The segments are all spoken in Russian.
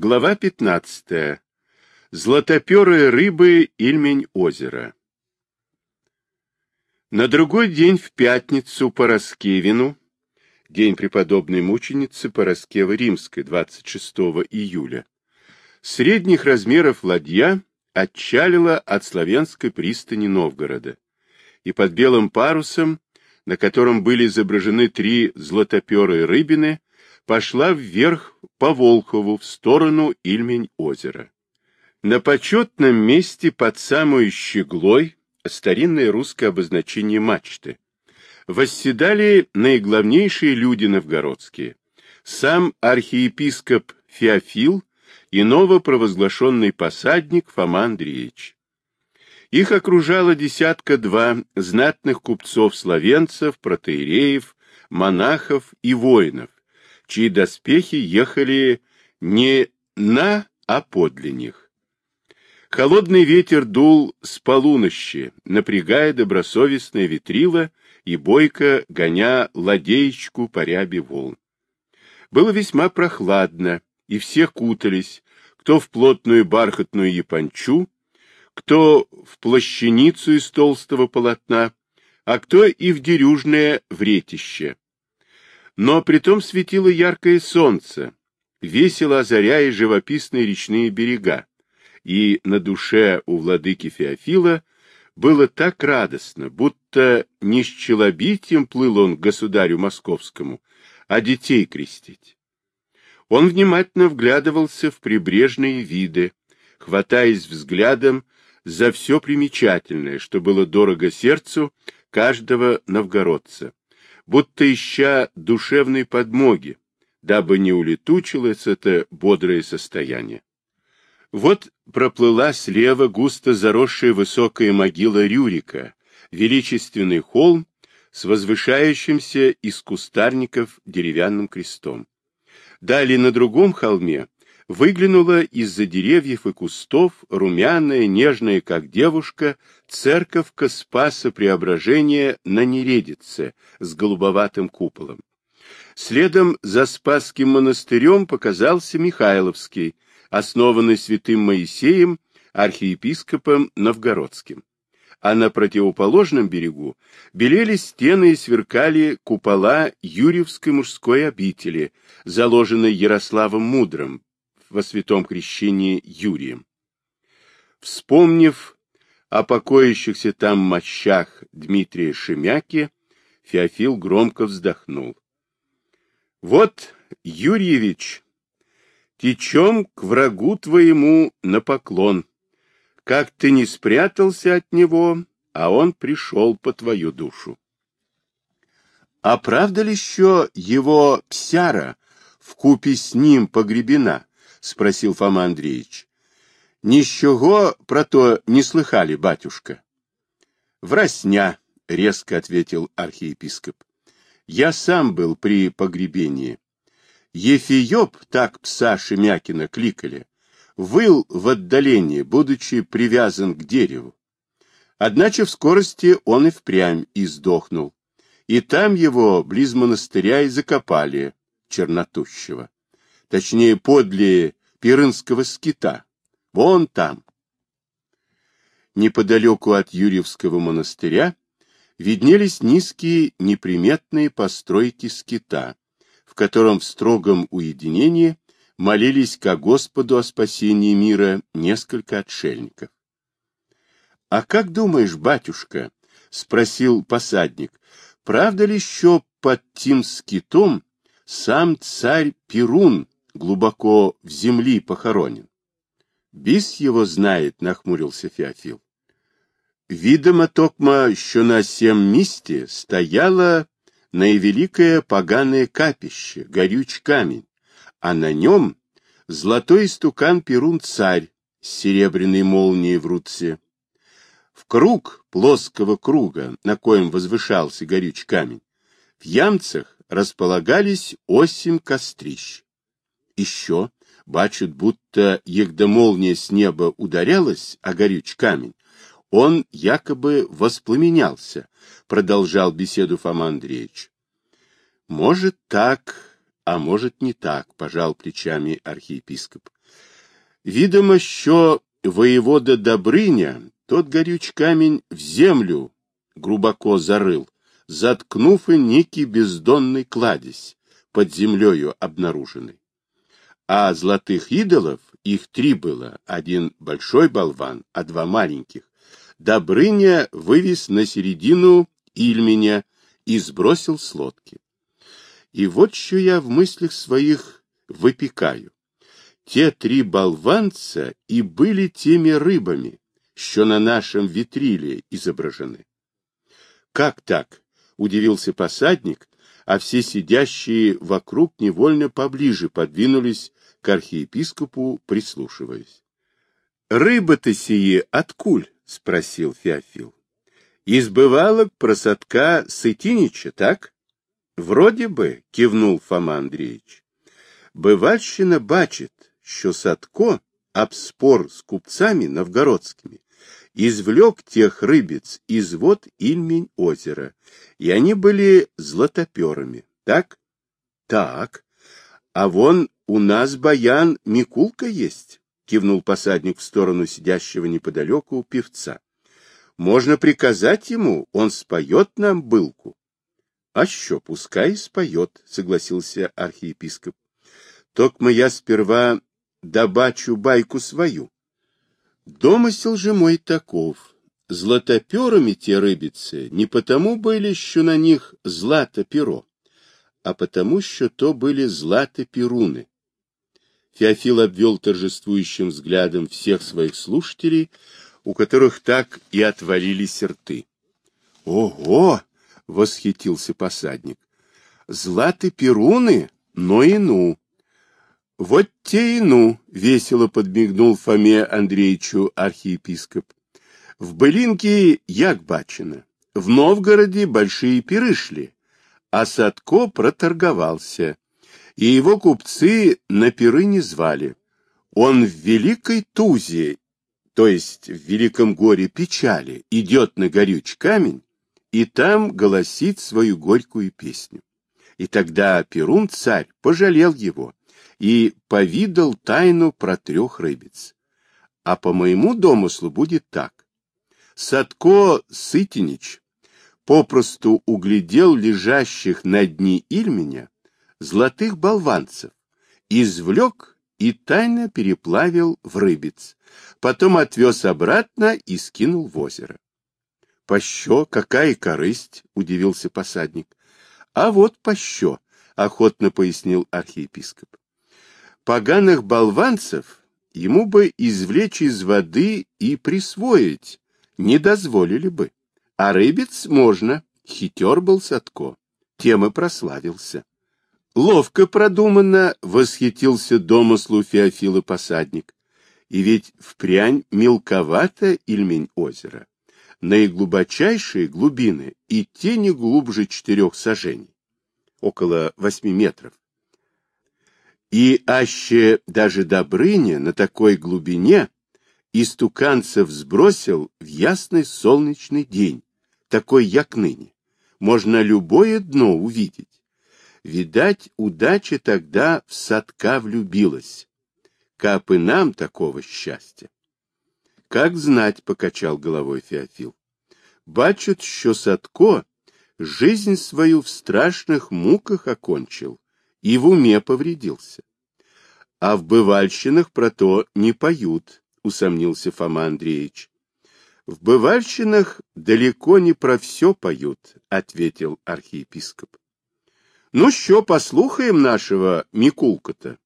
Глава 15. Златоперые рыбы Ильмень озера. На другой день в пятницу по Раскевину, день преподобной мученицы Пороскевы Римской, 26 июля, средних размеров ладья отчалила от славянской пристани Новгорода, и под белым парусом, на котором были изображены три златоперые рыбины, пошла вверх по Волхову в сторону Ильмень-озера. На почетном месте под самой щеглой старинное русское обозначение мачты. Восседали наиглавнейшие люди новгородские. Сам архиепископ Феофил и новопровозглашенный посадник Фома Андреевич. Их окружало десятка-два знатных купцов-словенцев, протеереев, монахов и воинов, чьи доспехи ехали не на, а подле них. Холодный ветер дул с полунощи, напрягая добросовестное ветрило и бойко гоня ладеечку по рябе волн. Было весьма прохладно, и все кутались, кто в плотную бархатную япончу, кто в плащаницу из толстого полотна, а кто и в дерюжное вретище. Но притом светило яркое солнце, весело озаряя живописные речные берега, и на душе у владыки Феофила было так радостно, будто не с челобитием плыл он к государю московскому, а детей крестить. Он внимательно вглядывался в прибрежные виды, хватаясь взглядом за все примечательное, что было дорого сердцу каждого новгородца будто ища душевной подмоги, дабы не улетучилось это бодрое состояние. Вот проплыла слева густо заросшая высокая могила Рюрика, величественный холм с возвышающимся из кустарников деревянным крестом. Далее на другом холме выглянула из-за деревьев и кустов румяная, нежная, как девушка, церковка Спаса Преображения на Нередице с голубоватым куполом. Следом за Спасским монастырем показался Михайловский, основанный святым Моисеем, архиепископом Новгородским. А на противоположном берегу белели стены и сверкали купола Юрьевской мужской обители, заложенной Ярославом Мудрым, во святом крещении Юрием. Вспомнив о покоящихся там мощах Дмитрия Шемяки, Феофил громко вздохнул. Вот, Юрьевич, течем к врагу твоему на поклон. Как ты не спрятался от него, а он пришел по твою душу. А правда ли еще его псяра в купе с ним погребена? — спросил Фома Андреевич. — Ничего про то не слыхали, батюшка. — Врасня, — резко ответил архиепископ. — Я сам был при погребении. Ефиоп, так пса Шемякина кликали, выл в отдалении, будучи привязан к дереву. Одначе в скорости он и впрямь издохнул, и там его близ монастыря и закопали, чернотущего точнее, подле Пирынского скита, вон там. Неподалеку от Юрьевского монастыря виднелись низкие неприметные постройки скита, в котором в строгом уединении молились ко Господу о спасении мира несколько отшельников. — А как думаешь, батюшка, — спросил посадник, — правда ли еще под тем скитом сам царь Перун глубоко в земли похоронен. Бис его знает, нахмурился Феофил. Видимо, токма еще на сем месте стояло наивеликое поганое капище, горюч камень, а на нем золотой истукан Перун-царь с серебряной молнией в руце. В круг плоского круга, на коем возвышался горюч камень, в ямцах располагались осемь кострищ еще бачат, будто егда молния с неба ударялась о горюч камень, он якобы воспламенялся, продолжал беседу Фома Андреевич. Может так, а может не так, пожал плечами архиепископ. Відомо, що воєвода Добрыня тот горюч камень в землю глубоко зарыл, заткнув и некий бездонный кладезь, под землею обнаруженный. А золотых идолов, их три было, один большой болван, а два маленьких, Добрыня вывез на середину Ильменя и сбросил с лодки. И вот что я в мыслях своих выпекаю. Те три болванца и были теми рыбами, что на нашем витриле изображены. Как так? Удивился посадник, а все сидящие вокруг невольно поближе подвинулись к архиепископу, прислушиваясь. «Рыба-то сие откуль?» — спросил Феофил. «Избывала просадка Сытинича, так?» «Вроде бы», — кивнул Фома Андреевич. «Бывальщина бачит, що Садко, об спор с купцами новгородскими, извлек тех рыбец из вод Ильмень озера, и они были златоперами, так? Так. А вон у нас баян Микулка есть, кивнул посадник в сторону сидящего неподалеку певца. Можно приказать ему, он споет нам былку. А что, пускай споет, согласился архиепископ. Только я сперва добачу байку свою. Домысел же мой таков. Златоперами те рыбицы не потому были, що на них злато перо, а потому, що то были злато перуны. Феофил обвел торжествующим взглядом всех своих слушателей, у которых так и отвалились рты. «Ого!» — восхитился посадник. «Златы перуны? Но и ну! Вот те и ну, весело подмигнул Фоме Андреевичу архиепископ. В Былинке як бачено, в Новгороде большие пиры шли, а Садко проторговался, и его купцы на пиры не звали. Он в великой тузе, то есть в великом горе печали, идет на горюч камень, и там голосит свою горькую песню. И тогда Перун царь пожалел его, и повидал тайну про трех рыбиц. А по моему домыслу будет так. Садко Сытинич попросту углядел лежащих на дне Ильменя золотых болванцев, извлек и тайно переплавил в рыбиц, потом отвез обратно и скинул в озеро. — Пощо? Какая корысть? — удивился посадник. — А вот пощо, — охотно пояснил архиепископ поганых болванцев ему бы извлечь из воды и присвоить, не дозволили бы. А рыбец можно, хитер был Садко, тем и прославился. Ловко продуманно восхитился домыслу Феофила посадник. И ведь впрянь мелковато Ильмень озера. Наиглубочайшие глубины и те не глубже четырех сажений, около восьми метров. И аще даже Добрыня на такой глубине истуканцев сбросил в ясный солнечный день, такой як ныне. Можно любое дно увидеть. Видать, удача тогда в садка влюбилась. Кап и нам такого счастья. Как знать, покачал головой Феофил. Бачут, що Садко жизнь свою в страшных муках окончил, и в уме повредился. А в бывальщинах про то не поют, усомнился Фома Андреевич. В бывальщинах далеко не про все поют, ответил архиепископ. Ну що, послухаем нашего Микулка-то?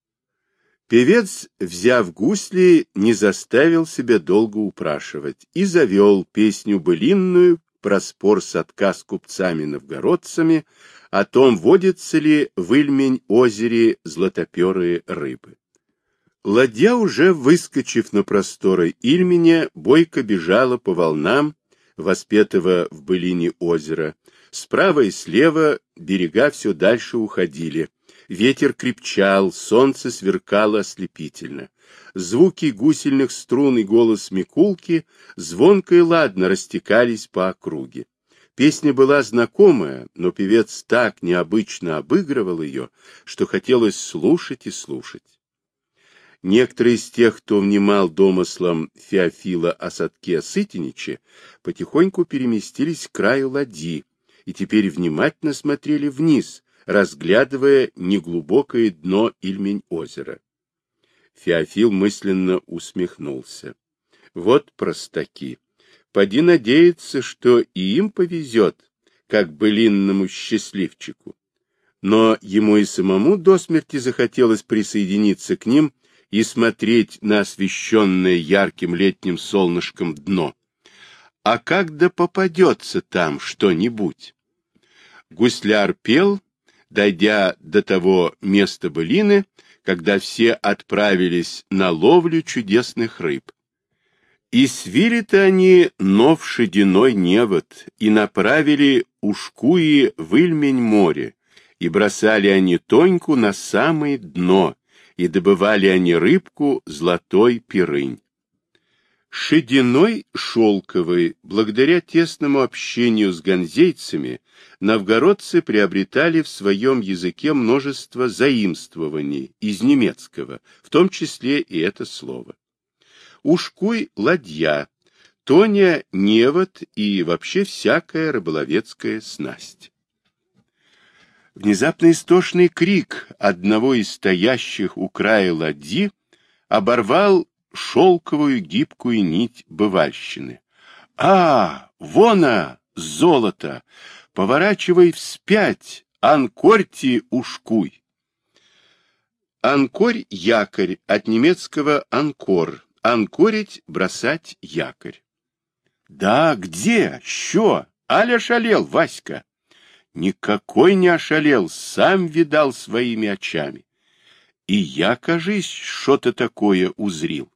Певец, взяв гусли, не заставил себя долго упрашивать и завел песню былинную про спор садка с купцами-новгородцами о том, водятся ли в Ильмень озере златоперые рыбы. Ладья, уже выскочив на просторы Ильменя, бойко бежала по волнам, воспетого в былине озера. Справа и слева берега все дальше уходили. Ветер крепчал, солнце сверкало ослепительно. Звуки гусельных струн и голос Микулки звонко и ладно растекались по округе. Песня была знакомая, но певец так необычно обыгрывал ее, что хотелось слушать и слушать. Некоторые из тех, кто внимал домыслам Феофила о садке Сытиниче, потихоньку переместились к краю ладьи и теперь внимательно смотрели вниз, разглядывая неглубокое дно Ильмень озера. Феофил мысленно усмехнулся. Вот простаки. Поди надеяться, что и им повезет, как былинному счастливчику. Но ему и самому до смерти захотелось присоединиться к ним и смотреть на освещенное ярким летним солнышком дно. А когда попадется там что-нибудь? Гусляр пел, дойдя до того места былины, когда все отправились на ловлю чудесных рыб. И свили-то они нов шединой невод, и направили ушкуи в Ильмень море, и бросали они Тоньку на самое дно, и добывали они рыбку золотой пирынь. Шединой шелковый, благодаря тесному общению с ганзейцами, новгородцы приобретали в своем языке множество заимствований из немецкого, в том числе и это слово. Ушкуй — ладья, тоня — невод и вообще всякая рыболовецкая снасть. Внезапно истошный крик одного из стоящих у края ладьи оборвал шелковую гибкую нить бывальщины. «А, вона, золото! Поворачивай вспять, анкорьте ушкуй!» Анкорь — якорь, от немецкого анкор, анкорить — бросать якорь. «Да, где? Що? Аля шалел, Васька!» Никакой не ошалел, сам видал своими очами. И я, кажись, что-то такое узрил.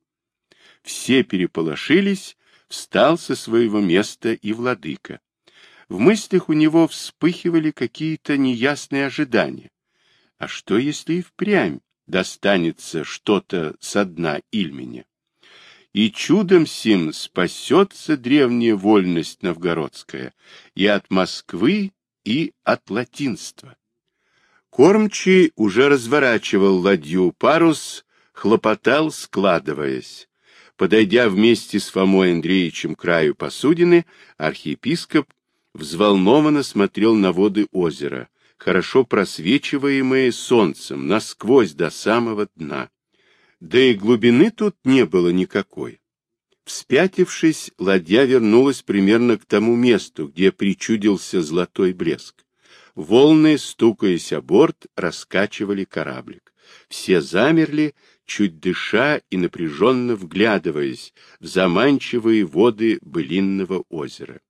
Все переполошились, встал со своего места и владыка. В мыслях у него вспыхивали какие-то неясные ожидания. А что, если и впрямь достанется что-то со дна Ильменя? И чудом сим спасется древняя вольность новгородская и от Москвы, и от латинства. Кормчий уже разворачивал ладью, парус хлопотал, складываясь. Подойдя вместе с Фомой Андреевичем к краю посудины, архиепископ взволнованно смотрел на воды озера, хорошо просвечиваемые солнцем, насквозь до самого дна. Да и глубины тут не было никакой. Вспятившись, ладья вернулась примерно к тому месту, где причудился золотой блеск. Волны, стукаясь о борт, раскачивали кораблик. Все замерли, чуть дыша и напряженно вглядываясь в заманчивые воды былинного озера.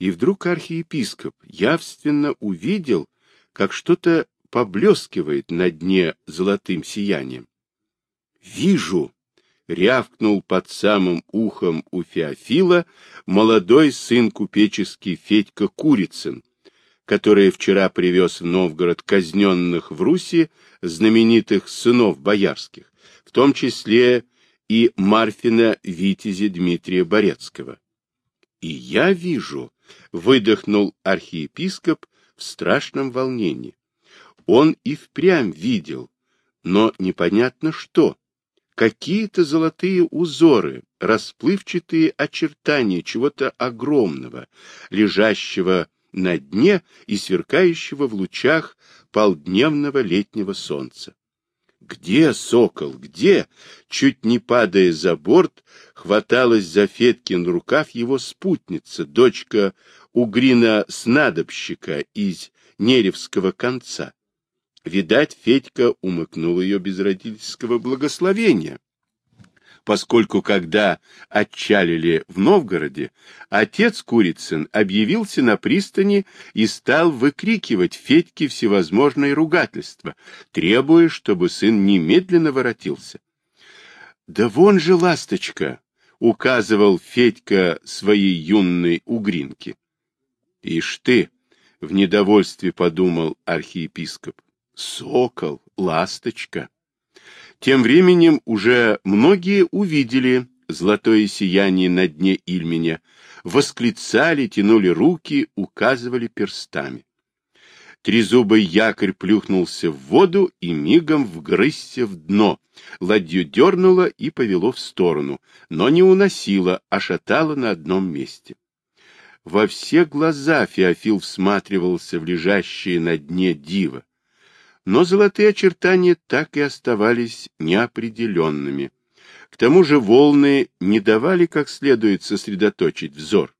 И вдруг архиепископ явственно увидел, как что-то поблескивает на дне золотым сиянием. «Вижу!» Рявкнул под самым ухом у Феофила молодой сын купеческий Федька Курицын, который вчера привез в Новгород казненных в Руси знаменитых сынов боярских, в том числе и Марфина Витязи Дмитрия Борецкого. «И я вижу», — выдохнул архиепископ в страшном волнении. Он и впрямь видел, но непонятно что какие-то золотые узоры, расплывчатые очертания чего-то огромного, лежащего на дне и сверкающего в лучах полдневного летнего солнца. Где сокол, где? Чуть не падая за борт, хваталась за Феткин рукав его спутница, дочка Угрина-снадобщика из Неревского конца. Видать, Федька умыкнул ее без родительского благословения, поскольку, когда отчалили в Новгороде, отец Курицын объявился на пристани и стал выкрикивать Федьке всевозможные ругательства, требуя, чтобы сын немедленно воротился. «Да вон же ласточка!» — указывал Федька своей юной угринке. «Ишь ты!» — в недовольстве подумал архиепископ сокол, ласточка. Тем временем уже многие увидели золотое сияние на дне Ильменя, восклицали, тянули руки, указывали перстами. Трезубый якорь плюхнулся в воду и мигом вгрызся в дно. Ладью дернуло и повело в сторону, но не уносило, а шатало на одном месте. Во все глаза Феофил всматривался в лежащее на дне диво. Но золотые очертания так и оставались неопределенными. К тому же волны не давали как следует сосредоточить взор.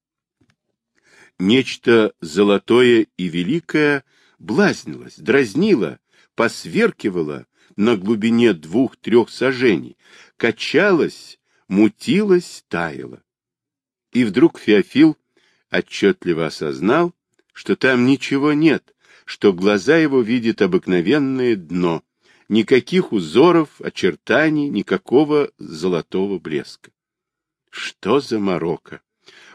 Нечто золотое и великое блазнилось, дразнило, посверкивало на глубине двух-трех сажений, качалось, мутилось, таяло. И вдруг Феофил отчетливо осознал, что там ничего нет, что глаза его видят обыкновенное дно, никаких узоров, очертаний, никакого золотого блеска. Что за морока?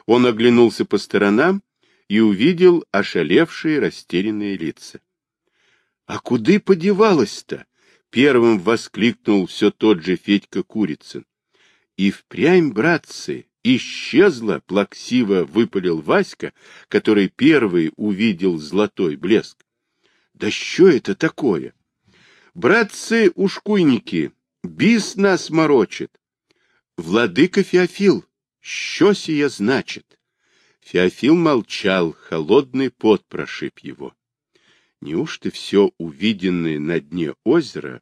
Он оглянулся по сторонам и увидел ошалевшие, растерянные лица. — А куды подевалась-то? — первым воскликнул все тот же Федька Курицын. И впрямь, братцы, исчезла, плаксиво выпалил Васька, который первый увидел золотой блеск. Да что это такое? Братцы-ушкуйники, бис нас морочит. Владыка Феофил, что сие значит? Феофил молчал, холодный пот прошиб его. Неужто все увиденное на дне озера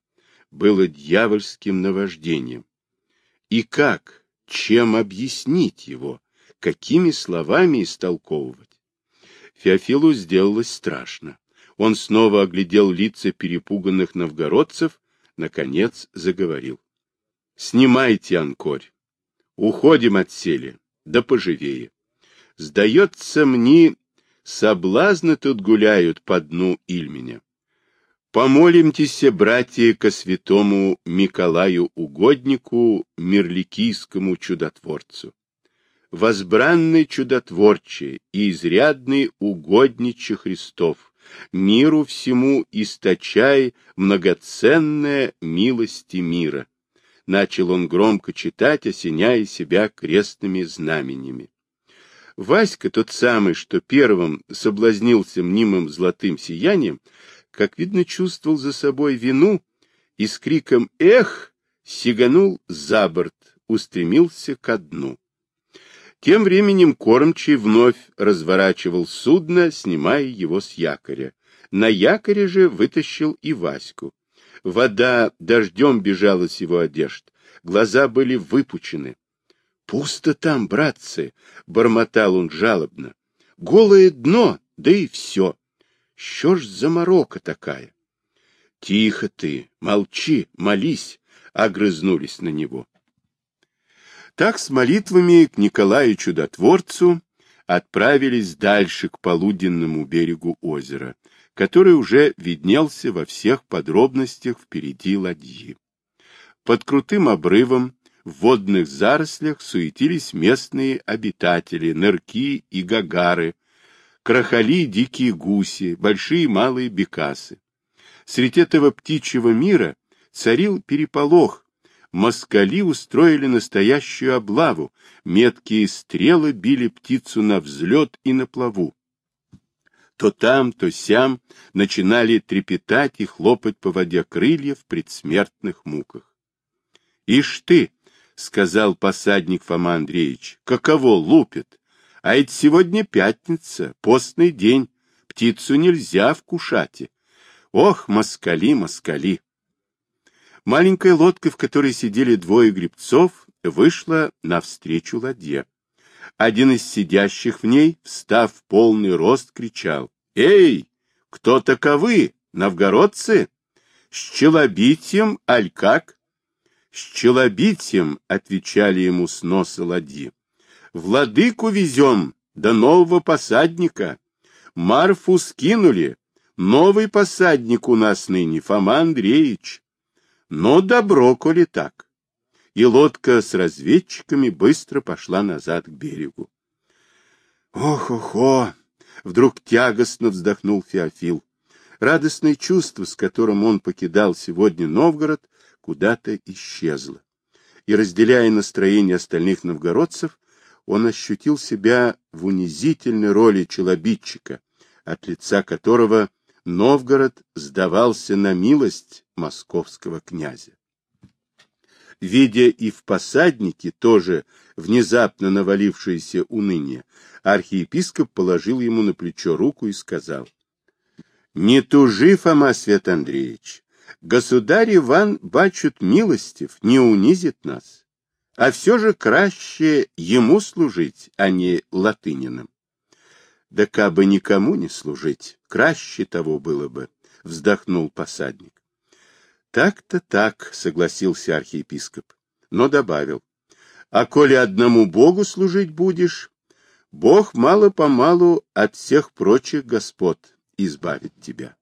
было дьявольским наваждением? И как, чем объяснить его, какими словами истолковывать? Феофилу сделалось страшно. Он снова оглядел лица перепуганных новгородцев, наконец заговорил. — Снимайте анкорь. Уходим от сели, да поживее. Сдается мне, соблазны тут гуляют по дну Ильменя. Помолимтесь, братья, ко святому Миколаю Угоднику, мирликийскому чудотворцу. Возбранный чудотворче и изрядный угодниче Христов, миру всему источай многоценная милости мира. Начал он громко читать, осеняя себя крестными знаменями. Васька, тот самый, что первым соблазнился мнимым золотым сиянием, как видно, чувствовал за собой вину и с криком «Эх!» сиганул за борт, устремился ко дну. Тем временем кормчий вновь разворачивал судно, снимая его с якоря. На якоре же вытащил и Ваську. Вода дождем бежала с его одежд, глаза были выпучены. Пусто там, братцы, — бормотал он жалобно. Голое дно, да и все. Що ж за морока такая? Тихо ты, молчи, молись, — огрызнулись на него. Так с молитвами к Николаю Чудотворцу отправились дальше к полуденному берегу озера, который уже виднелся во всех подробностях впереди ладьи. Под крутым обрывом в водных зарослях суетились местные обитатели, нырки и гагары, крахали дикие гуси, большие и малые бекасы. Среди этого птичьего мира царил переполох. Москали устроили настоящую облаву, меткие стрелы били птицу на взлет и на плаву. То там, то сям начинали трепетать и хлопать по воде крылья в предсмертных муках. — Ишь ты! — сказал посадник Фома Андреевич. — Каково лупит? А ведь сегодня пятница, постный день, птицу нельзя вкушать. Ох, москали, москали! Маленькая лодка, в которой сидели двое гребцов, вышла навстречу ладье. Один из сидящих в ней, встав в полный рост, кричал. — Эй, кто таковы, новгородцы? С челобитием, аль как? С челобитием, — отвечали ему с носа ладьи. Владыку везем, до нового посадника. Марфу скинули. Новый посадник у нас ныне, Фома Андреевич. Но добро, коли так. И лодка с разведчиками быстро пошла назад к берегу. Ох-охо! Вдруг тягостно вздохнул Феофил. Радостное чувство, с которым он покидал сегодня Новгород, куда-то исчезла. И, разделяя настроение остальных новгородцев, он ощутил себя в унизительной роли челобитчика, от лица которого Новгород сдавался на милость московского князя. Видя и в посаднике тоже внезапно навалившееся уныние, архиепископ положил ему на плечо руку и сказал, «Не тужи, Фома Свят Андреевич, государь Иван бачут милостив, не унизит нас, а все же краще ему служить, а не латынинам». Да кабы никому не служить, краще того было бы, — вздохнул посадник. Так-то так, — согласился архиепископ, но добавил. А коли одному Богу служить будешь, Бог мало-помалу от всех прочих господ избавит тебя.